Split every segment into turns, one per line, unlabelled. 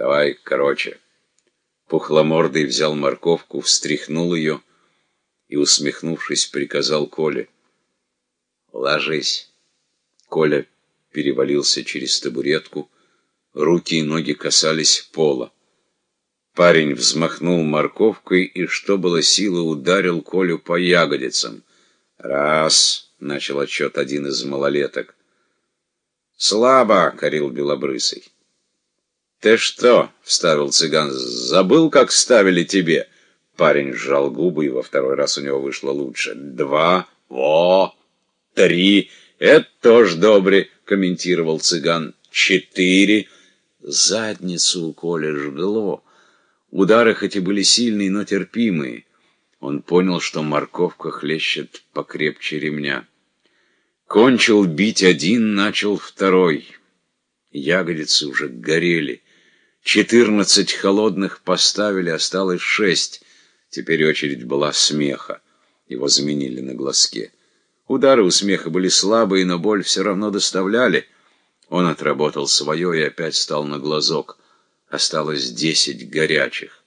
Давай короче. Пухломордый взял морковку, встряхнул ее и, усмехнувшись, приказал Коле. «Ложись». Коля перевалился через табуретку, руки и ноги касались пола. Парень взмахнул морковкой и, что было силы, ударил Колю по ягодицам. «Раз!» — начал отчет один из малолеток. «Слабо!» — корил Белобрысый. «Ты что?» — вставил цыган. «Забыл, как ставили тебе?» Парень сжал губы, и во второй раз у него вышло лучше. «Два, во, три, это тоже добре!» — комментировал цыган. «Четыре!» Задницу у Коли жгло. Удары хоть и были сильные, но терпимые. Он понял, что морковка хлещет покрепче ремня. Кончил бить один, начал второй. Ягодицы уже горели. Четырнадцать холодных поставили, осталось шесть. Теперь очередь была смеха. Его заменили на глазке. Удары у смеха были слабые, но боль все равно доставляли. Он отработал свое и опять стал на глазок. Осталось десять горячих.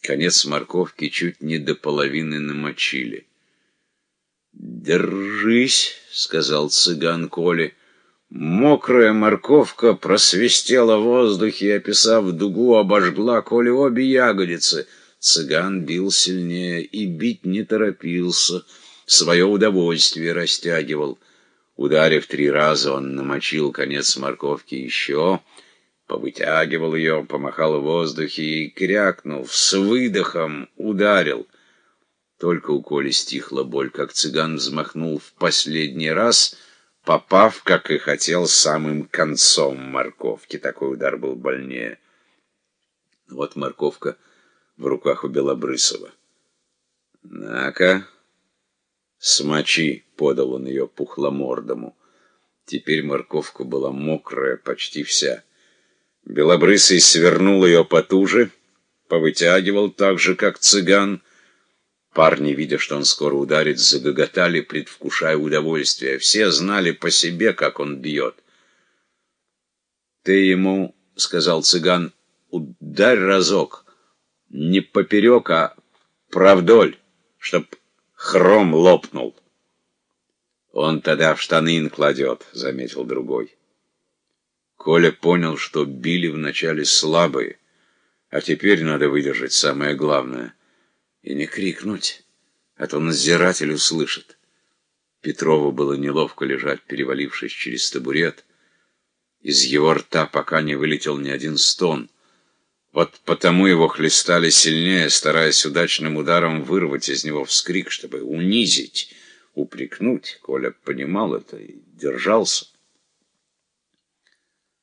Конец морковки чуть не до половины намочили. «Держись», — сказал цыган Коли. Мокрая морковка просвистела в воздухе описав дугу, обожгла Коле обе ягодицы. Цыган бил сильнее и бить не торопился, свое удовольствие растягивал. Ударив три раза, он намочил конец морковки еще, повытягивал ее, помахал в воздухе и, крякнув, с выдохом ударил. Только у Коли стихла боль, как цыган взмахнул в последний раз — попав, как и хотел, самым концом морковки. Такой удар был больнее. Вот морковка в руках у Белобрысова. «На-ка, смочи», — подал он ее пухломордому. Теперь морковка была мокрая, почти вся. Белобрысый свернул ее потуже, повытягивал так же, как цыган, Парни, видя, что он скоро ударит, загоготали, предвкушая удовольствие. Все знали по себе, как он бьет. «Ты ему, — сказал цыган, — ударь разок, не поперек, а правдоль, чтоб хром лопнул». «Он тогда в штаны кладет», — заметил другой. Коля понял, что били вначале слабые, а теперь надо выдержать самое главное — и не крикнуть, а то надзиратель услышит. Петрову было неловко лежать, перевалившись через табурет. Из его рта пока не вылетел ни один стон. Вот потому его хлестали сильнее, стараясь удачным ударом вырвать из него вскрик, чтобы унизить, упрекнуть. Коля понимал это и держался.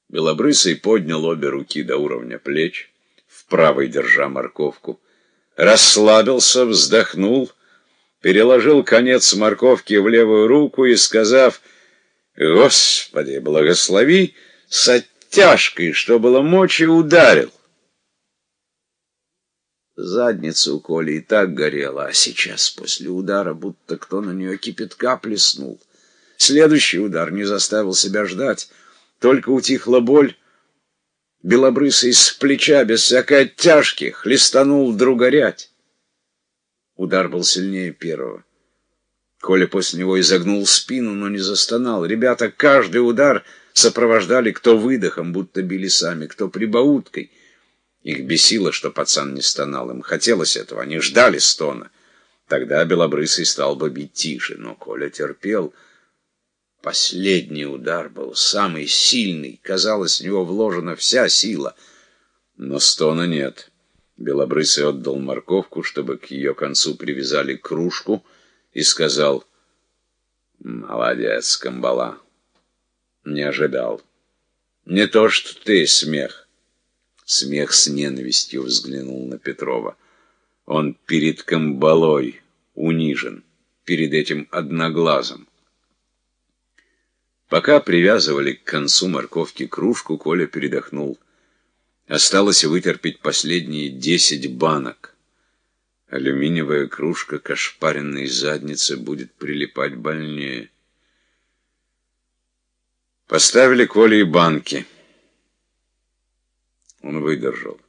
Белобрысый поднял обе руки до уровня плеч, в правой держа морковку, расслабился, вздохнул, переложил конец морковки в левую руку и, сказав «Господи, благослови!» с оттяжкой, что было мочи, ударил. Задница у Коли и так горела, а сейчас, после удара, будто кто на нее кипятка плеснул. Следующий удар не заставил себя ждать. Только утихла боль, Белобрысый с плеча, без всякой оттяжки, хлестанул друга рять. Удар был сильнее первого. Коля после него изогнул спину, но не застонал. Ребята каждый удар сопровождали кто выдохом, будто били сами, кто прибауткой. Их бесило, что пацан не стонал. Им хотелось этого, они ждали стона. Тогда Белобрысый стал бы бить тише, но Коля терпел — Последний удар был самый сильный. Казалось, в него вложена вся сила. Но стона нет. Белобрысый отдал морковку, чтобы к ее концу привязали кружку, и сказал «Молодец, Камбала». Не ожидал. «Не то, что ты, смех». Смех с ненавистью взглянул на Петрова. Он перед Камбалой унижен, перед этим одноглазым. Пока привязывали к концу морковки кружку, Коля передохнул. Осталось вытерпеть последние десять банок. Алюминиевая кружка к ошпаренной заднице будет прилипать больнее. Поставили Коле и банки. Он выдержал.